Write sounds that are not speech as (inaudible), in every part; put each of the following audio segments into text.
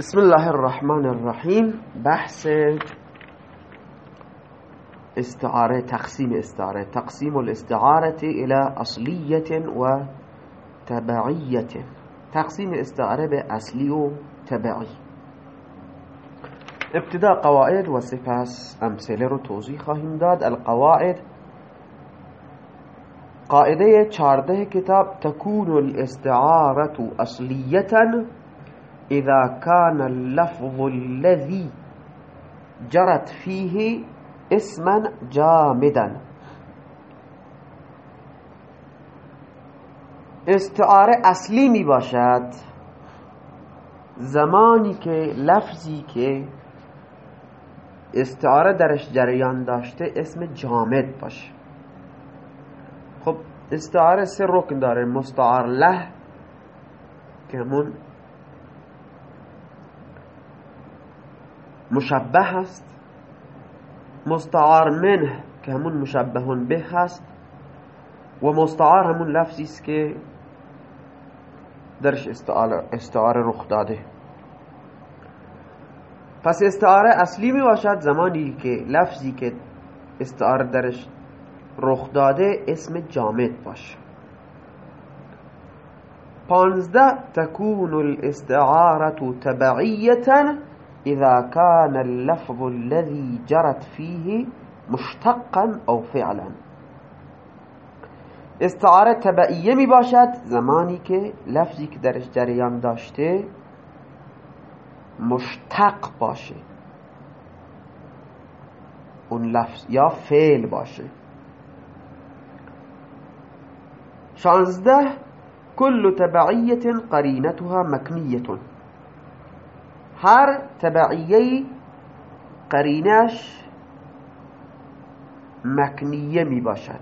بسم الله الرحمن الرحیم بحث استعارة تقسیم استعارة. تقسیم الاستعارة إلى اصلیت و تبعیت تقسیم استعارة به اصلی و تبعی ابتدا قواعد و سپس أمثلة رو توضیح خواهیم داد. القواعد قاعدة چارده کتاب تكون الاستعارة اصلیتا إذا كان اللفظ الذي جرت فيه اسما جامدا. استعاره اصلی می باشد. زمانی که لفظی که استعاره درش جریان داشته اسم جامد باشه. خب استعاره سه رکن داره. مستعار له که همون مشبه هست مستعار منه که همون مشبه به هست. و مستعار همون لفظی است که درش استعاره رخ داده. پس استعاره اصلی می باشد زمانی که لفظی که استعاره درش رخ داده اسم جامد باشه. پانزده تكون الاستعاره تبعیتا إذا كان اللفظ الذي جرت فيه مشتقا أو فعلا. استعاره تبعیه می باشد زمانی که لفظی که درش جریان داشته مشتق باشه. اون لفظ یا فعل باشه. شانزده كل تبعیت قرینتها مکنیتون. هر تبعیه قرینش مکنیه می باشد.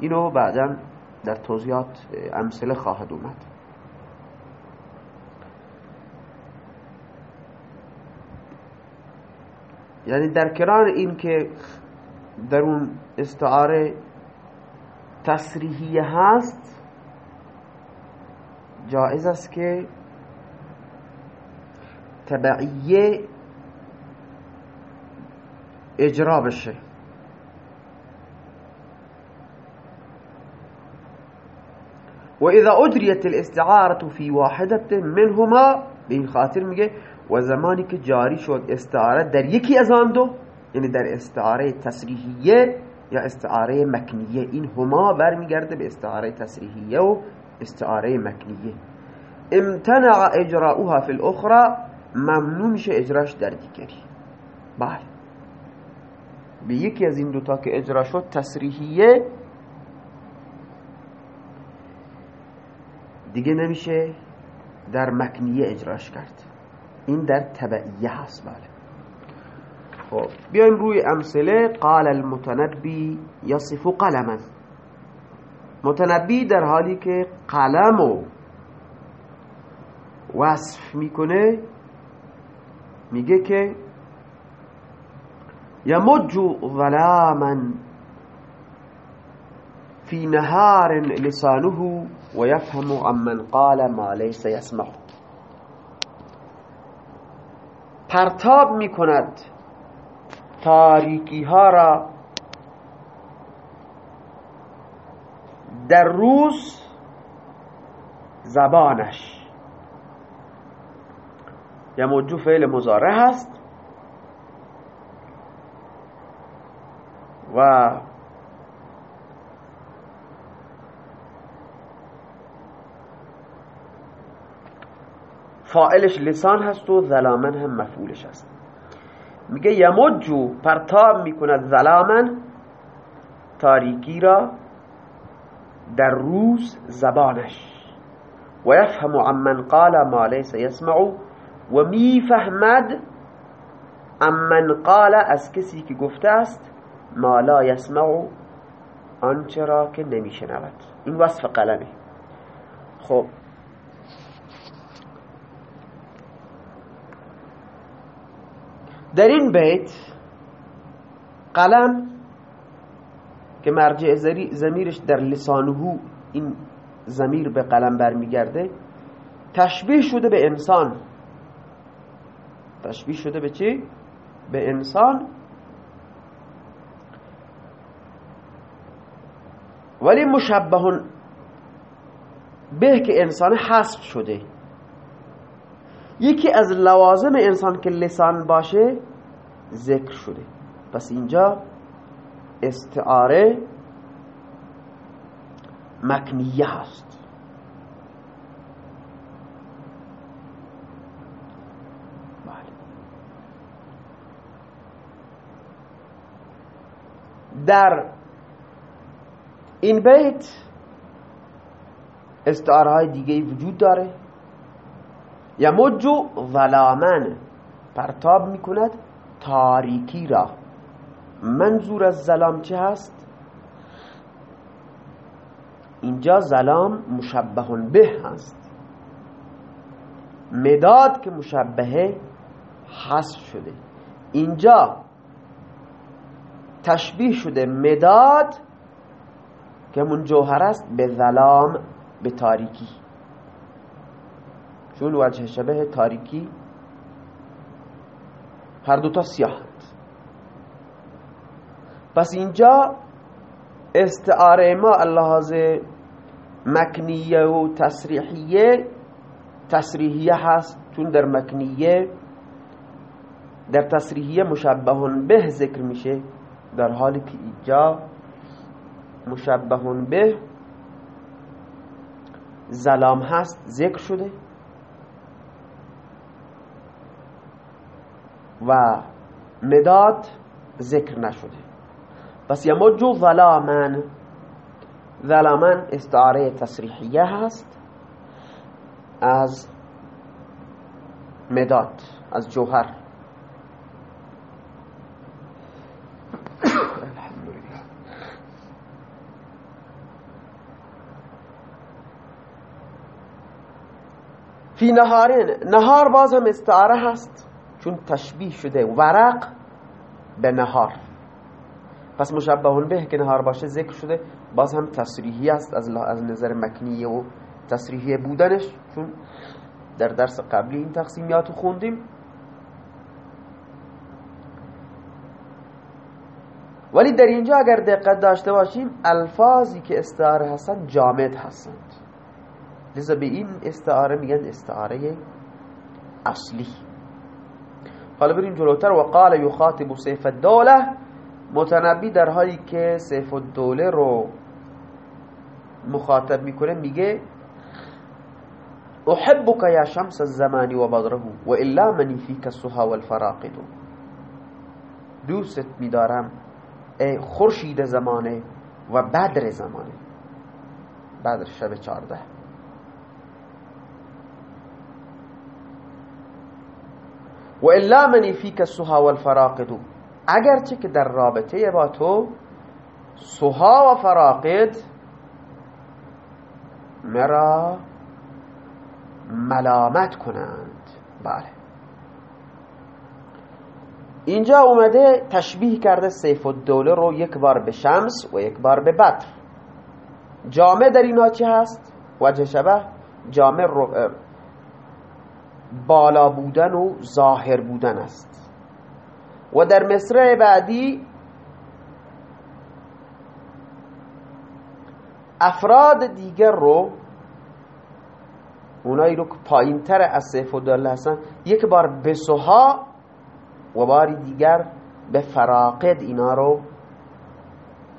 اینو بعدا در توضیحات امثله خواهد اومد. یعنی در کنار این که در اون استعاره تصریحیه هست جائز است که تبعیه اجرا بشه و اذا اجریت الاستعارة في واحدة منهما به خاطر میگه و زمانی که جاری شد استعاره در یکی از آن دو یعنی در استعاره تصریحیه یا استعاره مکنیه این هما برمیگرده به استعاره تصریحیه و استعاره مکنیه. امتنع اجراؤها في الاخرى ممنوع میشه اجراش در دیگری. بله. به یکی از این دوتا که اجرا شد تصریحیه. دیگه نمیشه در مکنیه اجراش کرد. این در تبعیه هست بله. خب بیایم روی امثله. قال المتنبی یصف قلما متنبی در حالی که قلمو وصف می‌کنه میگه که یمج ظلاما فی نهار لسانه و یفهم عمن قال ما لیس یسمع. پرتاب می‌کند تاریکی ها را در روز زبانش. یمجو فعل مزاره هست. و فائلش لسان هست و ظلامن هم مفعولش هست. میگه یمجو پرتاب می‌کند ظلامن تاریکی را در روز زبانش. و یفهم عمن قال ما لیس یسمع و می‌فهمد امن قال از کسی که گفته است ما لا یسمع آنچه را که نمیشنود. این وصف قلمه. خب. در این بیت قلم که مرجع زمیرش در لسانهو این زمیر به قلم برمیگرده تشبیه شده به انسان. تشبیه شده به چی؟ به انسان. ولی مشبه به که انسان حسب شده. یکی از لوازم انسان که لسان باشه ذکر شده. پس اینجا استعاره مکنیه هست بله. در این بیت استعاره های دیگه وجود داره. یمجو ظلامن پرتاب می‌کند تاریکی را. منظور از ظلام چه هست؟ اینجا ظلام مشبه به هست. مداد که مشبهه حذف شده. اینجا تشبیه شده مداد که من جوهر است به ظلام به تاریکی. چون وجه شبه تاریکی. هر دوتا سیاه پس اینجا استعاره ما اللحاظ مکنیه و تصریحیه تصریحیه هست چون در مکنیه در تصریحیه مشبهون به ذکر میشه. در حالی که اینجا مشبهون به زلام هست ذکر شده. و مداد ذکر نشده. پس یمجو ظلامن. ظلامن استعاره تصریحیه هست از مداد از جوهر. فی نهارین. نهار باز هم استعاره هست چون تشبیه شده. ورق به نهار. پس مشبه به که نهار باشه ذکر شده. باز هم تصریحی است از, از نظر مکنیه و تصریحی بودنش چون در درس قبلی این تقسیمیات خوندیم. ولی در اینجا اگر دقت داشته باشیم الفاظی که استعاره هستند جامد هستند. لذا به این استعاره میگن استعاره اصلی. حالا بریم جلوتر. و قال یخاطب سیف الدوله. متنبی در حالی که سیف الدوله رو مخاطب می‌کنه میگه احبك یا شمس الزمان و بدره و الا منی فیک السها والفراقد. دوست میدارم ای خورشید زمانه و بدر زمانه. بدر شب چارده و الا منی فیک السها والفراقد. اگرچه که در رابطه با تو سوها و فراقد مرا ملامت کنند. بله. اینجا اومده تشبیه کرده سیف الدوله رو یک بار به شمس و یک بار به بدر. جامع در اینا چی هست؟ وجه شبه جامع بالا بودن و ظاهر بودن است. و در مصرع بعدی افراد دیگر رو اونایی رو که پایین تر از سیف الدوله هستن یک بار به سوها و باری دیگر به فراقد اینا رو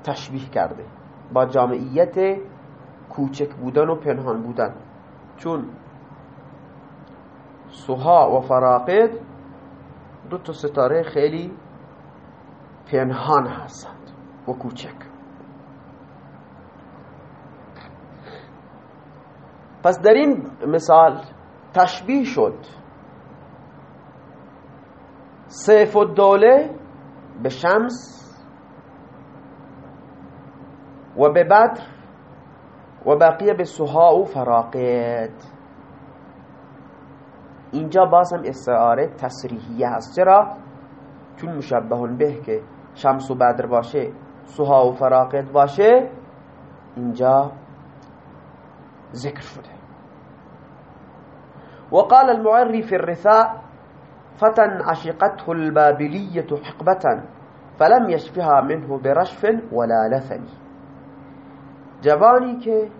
تشبیه کرده. با جامعیت کوچک بودن و پنهان بودن. چون سوها و فراقد دو تا ستاره خیلی پنهان هستند و کوچک. پس در این مثال تشبیه شد. سیف الدوله به شمس و به بدر و بقیه به سها و فراقد. اینجا باز هم استعاره تصریحیه هست. چرا؟ چون مشبه به که شمس و بدر باشه سوها و فراقد باشه اینجا ذکر شده. وقال المعري في الرثاء فتن عشقته البابلية حقبة فلم يشفها منه برشف ولا لثنی. جوانی که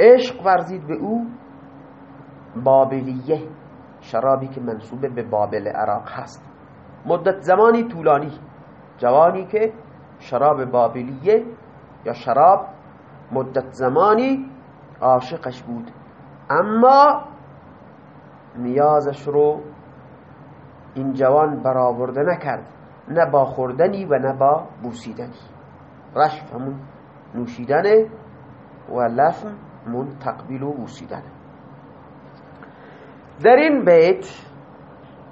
عشق ورزید به او بابلیه. شرابی که منصوب به بابل عراق هست. مدت زمانی طولانی. جوانی که شراب بابلیه یا شراب مدت زمانی عاشقش بود. اما نیازش رو این جوان برآورده نکرد. نه با خوردنی و نه با بوسیدنی. رشف همون نوشیدنه و لفم من تقبیل و بوسیدنه در این بیت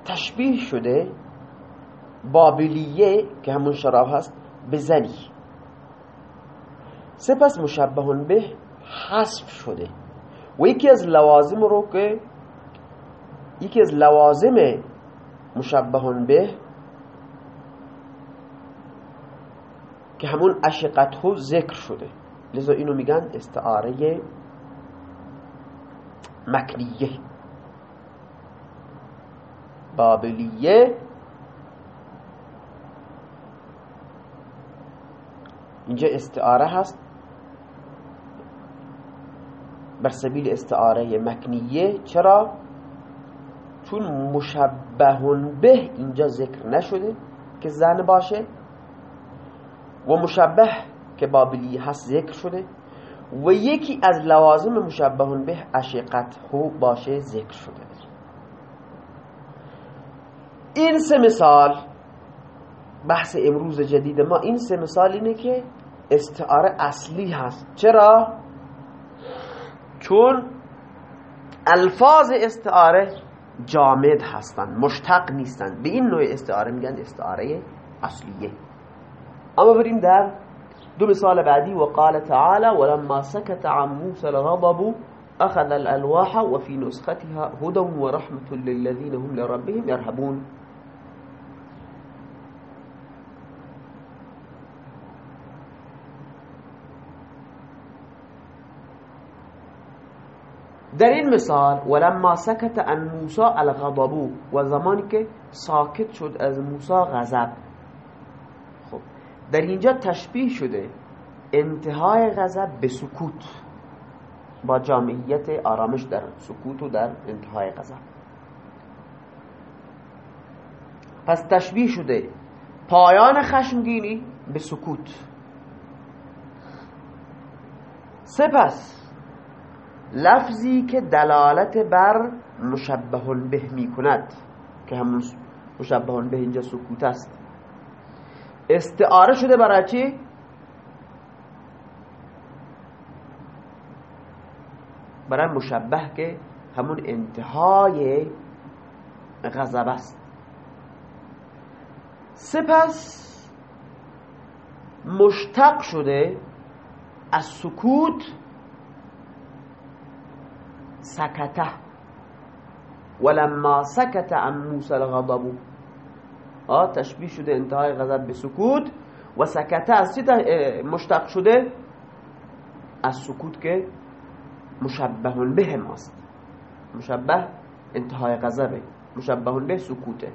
تشبیه شده بابلیه که همون شراب هست به زنی. سپس مشبهون به حذف شده. و یکی از لوازم رو که یکی از لوازم مشبهون به که همون اشقته ذکر شده. لذا اینو میگن استعاره مکنیه. بابلیه اینجا استعاره هست. بر سبیل استعاره مکنیه. چرا؟ چون مشبهون به اینجا ذکر نشده که زن باشه و مشبه که بابلی هست ذکر شده و یکی از لوازم مشبهون به عشقت هو باشه ذکر شده. این سه مثال بحث امروز جدید ما این سه مثال اینه که استعاره اصلی هست. چرا؟ چون الفاظ استعاره جامد هستند مشتق نیستند. به این نوع استعاره میگن استعاره اصلیه. اما بریم در دو مثال بعدی. و قال تعالی ولما سكت عن موسى الغضب اخذ الالواح وفي نسختها هدى ورحمة للذين هم لربهم يرهبون در این مثال ولما سکت عن موسی الغضب و زمانی که ساکت شد از موسی غضب. خب در اینجا تشبیه شده انتهای غضب به سکوت با جامعیت آرامش در سکوت و در انتهای غضب. پس تشبیه شده پایان خشمگینی به سکوت. سپس لفظی که دلالت بر مشبه به می کند که همون مشبه به اینجا سکوت است استعاره شده برای چی؟ برای مشبه که همون انتهای غضب است سپس مشتق شده از سکوت سکته. ولما سکت عن موسى الغضب. تشبیه شده انتهای غضب به سکوت و سکته از چی مشتق شده؟ از سکوت که مشبه به ماست مشبه انتهای غضبه. مشبه به سکوته.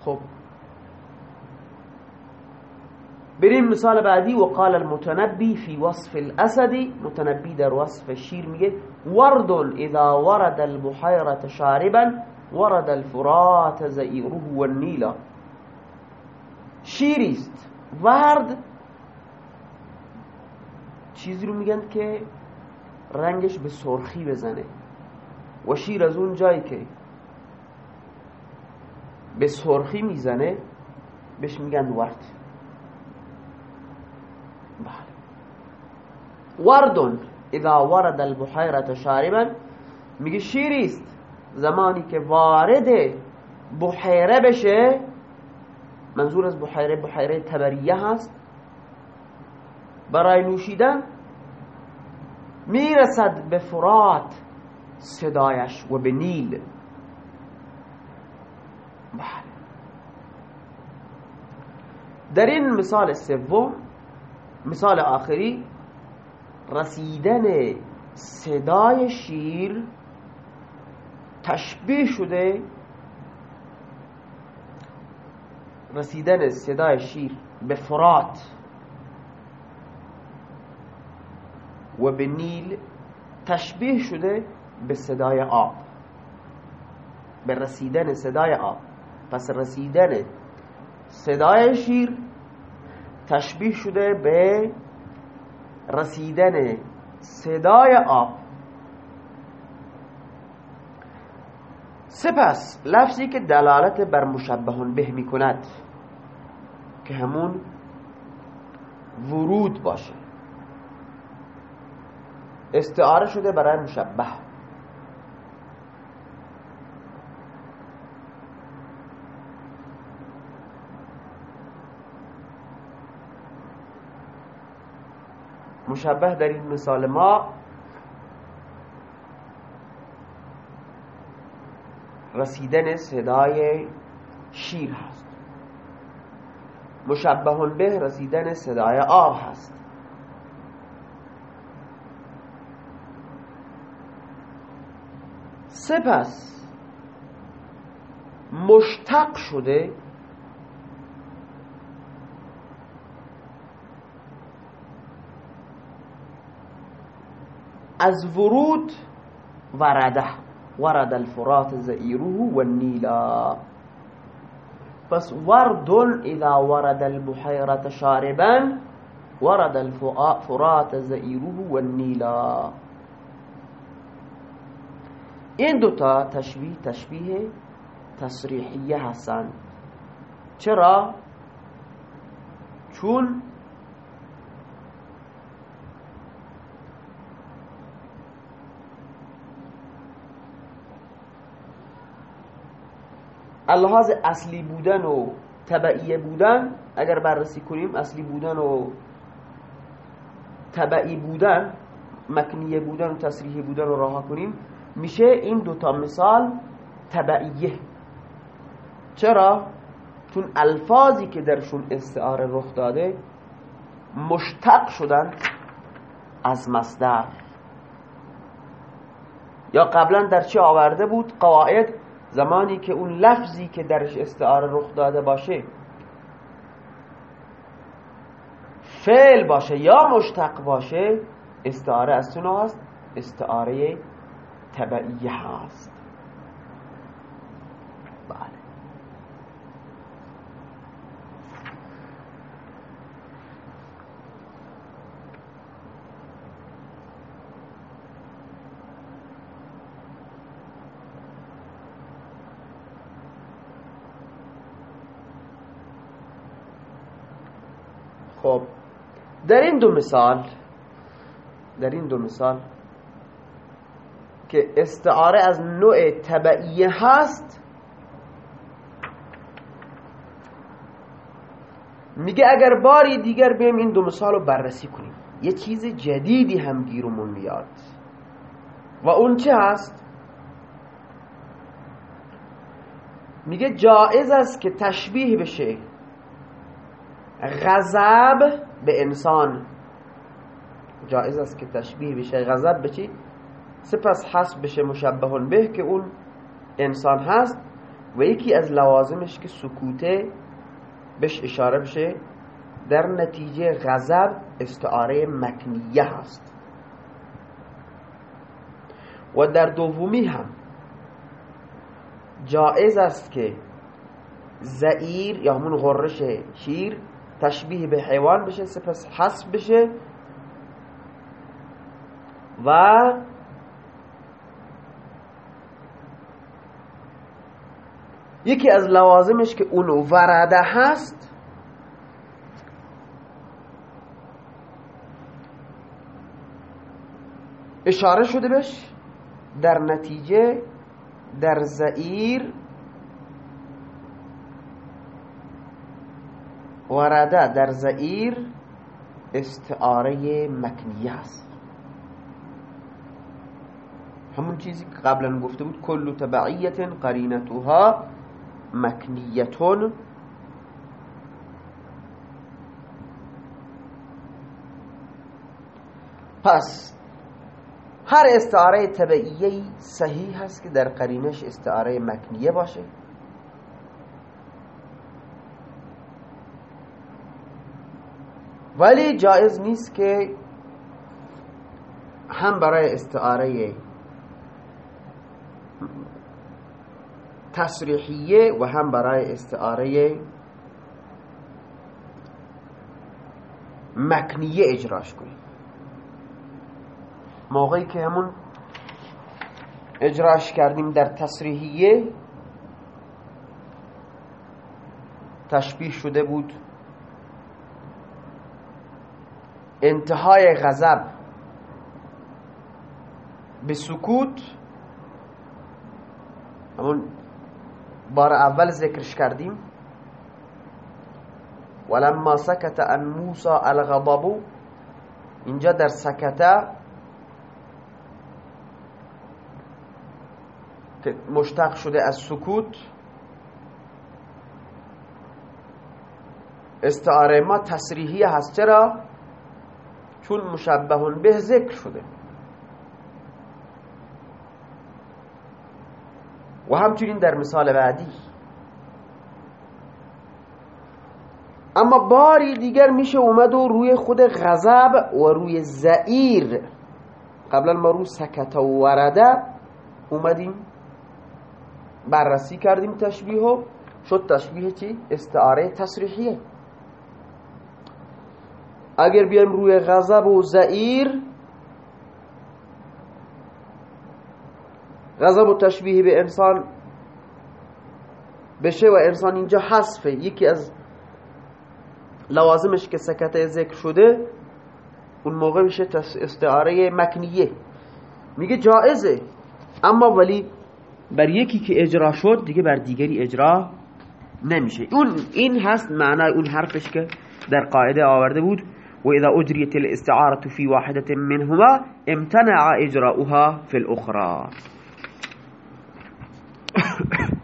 خب بریم مثال بعدی و قال المتنبی فی وصف الاسد. متنبی در وصف شیر میگه ورد اذا ورد البحيرة شاربا ورد الفرات زئیره والنیل. شیریست. ورد چیزی رو میگن که رنگش به سرخی بزنه. و شیر از اون جایی که به سرخی می‌زنه بهش میگن ورد. وردون اذا ورد البحیرت شاربا. میگه شیریست. زمانی که وارد بحیره بشه منظور از بحیره بحیره تبریه هست. برای نوشیدن می‌رسد به فرات صدایش و به نیل. بله. در این مثال سوم مثال آخری رسیدن صدای شیر تشبیه شده. رسیدن صدای شیر به فرات و به نیل تشبیه شده به صدای آب. به رسیدن صدای آب. پس رسیدن صدای شیر تشبیه شده به رسیدن صدای آب. سپس لفظی که دلالت بر مشبهون به می کند که همون ورود باشه. استعاره شده برای مشبه. مشبه در این مثال ما رسیدن صدای شیر هست. مشبه به رسیدن صدای آب هست. سپس مشتق شده از ورود ورده ورد الفرات زئیره والنیلا پس ورد اذا ورد البحيرة شاربا ورد الفرات زئیره والنیلا این دوتا تشبیه تشبیه تصریحیه هستند چرا؟ چون اللحاظ اصلی بودن و تبعیه بودن اگر بررسی کنیم اصلی بودن و تبعی بودن مکنیه بودن و تصریحی بودن رو راه کنیم میشه این دوتا مثال تبعیه. چرا؟ چون الفاظی که درشون استعاره رخ داده مشتق شدن از مصدر. یا قبلا در چه آورده بود؟ قواعد زمانی که اون لفظی که درش استعاره رخ داده باشه فعل باشه یا مشتق باشه استعاره از چه هست استعاره تبعیه هست بله خب در این دو مثال در این دو مثال که استعاره از نوع تبعیه هست میگه اگر باری دیگر بیم این دو مثال رو بررسی کنیم. یه چیز جدیدی هم گیرمون میاد. و اون چه هست؟ میگه جائز است که تشبیه بشه غضب به انسان. جائز است که تشبیه بشه. غضب به چی؟ سپس حسب بشه مشبه به که اون انسان هست و یکی از لوازمش که سکوته بهش اشاره بشه در نتیجه غضب استعاره مکنیه هست. و در دومی هم جائز است که زعیر یا همون غرش شیر تشبیه به حیوان بشه سپس حسب بشه و یکی از لوازمش که اون ورده هست اشاره شده بش در نتیجه در زعیر ورده در زعیر استعاره مکنیه است. همون چیزی که قبلا گفته بود کل تبعیت قرینتها مکنیتون. پس هر استعاره طبعیه صحیح هست که در قرینش استعاره مکنیه باشه. ولی جایز نیست که هم برای استعاره تصریحیه و هم برای استعاره مکنیه اجراش کنیم. موقعی که همون اجراش کردیم در تصریحیه تشبیه شده بود انتهای غضب به سکوت همون بار اول ذکرش کردیم ولما سکت ان موسى الغضب اینجا در سکته مشتق شده از سکوت استعاره ما تصریحی هست چرا؟ چون مشبه به ذکر شده. و همچنین در مثال بعدی. اما باری دیگر میشه اومد و روی خود غضب و روی زعیر. قبلا ما رو سکت و ورده اومدیم بررسی کردیم تشبیه شد تشبیه چی؟ استعاره تصریحیه. اگر بیایم روی غضب و زعیر غضب و تشبیه به انسان بشه و انسان اینجا حذفه. یکی از لوازمش که سکته ذکر شده اون موقع میشه استعاره مکنیه. میگه جائزه. اما ولی بر یکی که اجرا شد دیگه بر دیگری اجرا نمیشه. اون این هست معنای اون حرفش که در قاعده آورده بود. وإذا أجريت الاستعارة في واحدة منهما امتنع إجراؤها في الأخرى. (laughs)